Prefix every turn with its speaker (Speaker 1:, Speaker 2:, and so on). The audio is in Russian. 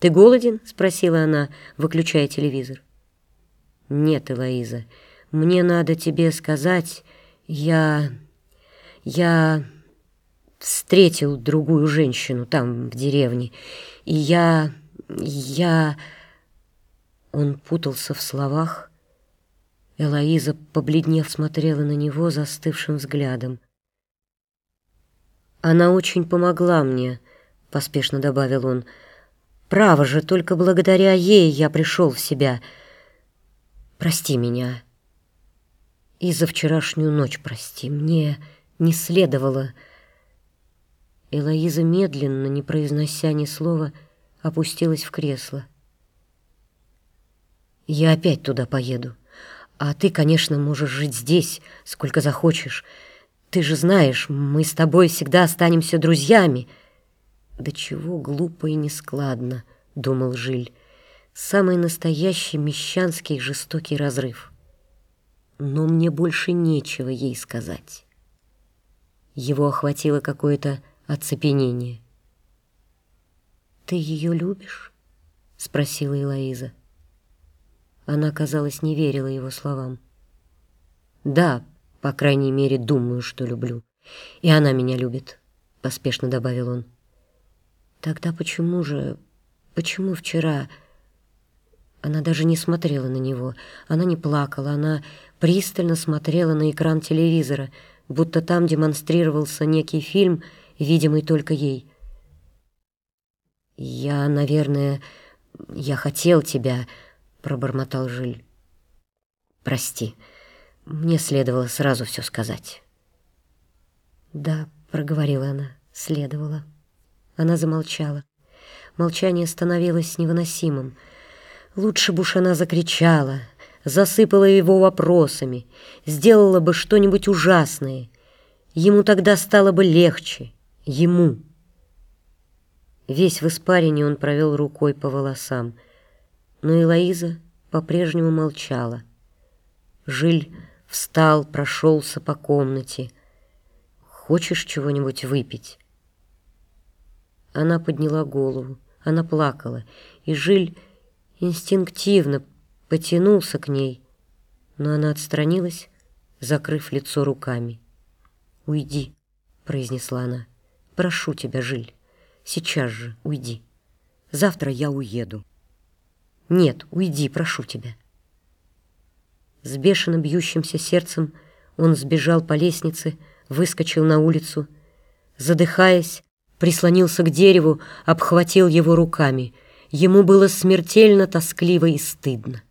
Speaker 1: «Ты голоден?» — спросила она, выключая телевизор. «Нет, Элоиза, мне надо тебе сказать, я... я встретил другую женщину там, в деревне, и я... я...» Он путался в словах. Элоиза, побледнев, смотрела на него застывшим взглядом. «Она очень помогла мне», — поспешно добавил он, — Право же, только благодаря ей я пришел в себя. Прости меня. И за вчерашнюю ночь прости. Мне не следовало... Элоиза медленно, не произнося ни слова, опустилась в кресло. «Я опять туда поеду. А ты, конечно, можешь жить здесь, сколько захочешь. Ты же знаешь, мы с тобой всегда останемся друзьями». «Да чего глупо и нескладно», — думал Жиль. «Самый настоящий мещанский жестокий разрыв. Но мне больше нечего ей сказать». Его охватило какое-то оцепенение. «Ты ее любишь?» — спросила Элоиза. Она, казалось, не верила его словам. «Да, по крайней мере, думаю, что люблю. И она меня любит», — поспешно добавил он. Тогда почему же... Почему вчера... Она даже не смотрела на него. Она не плакала. Она пристально смотрела на экран телевизора, будто там демонстрировался некий фильм, видимый только ей. «Я, наверное, я хотел тебя», — пробормотал Жиль. «Прости, мне следовало сразу все сказать». «Да», — проговорила она, — «следовало». Она замолчала. Молчание становилось невыносимым. Лучше бы уж она закричала, засыпала его вопросами, сделала бы что-нибудь ужасное. Ему тогда стало бы легче. Ему. Весь в испарине он провел рукой по волосам. Но Элоиза по-прежнему молчала. Жиль встал, прошелся по комнате. «Хочешь чего-нибудь выпить?» Она подняла голову, она плакала, и Жиль инстинктивно потянулся к ней, но она отстранилась, закрыв лицо руками. «Уйди», — произнесла она, — «прошу тебя, Жиль, сейчас же уйди. Завтра я уеду». «Нет, уйди, прошу тебя». С бешено бьющимся сердцем он сбежал по лестнице, выскочил на улицу. Задыхаясь, прислонился к дереву, обхватил его руками. Ему было смертельно тоскливо и стыдно.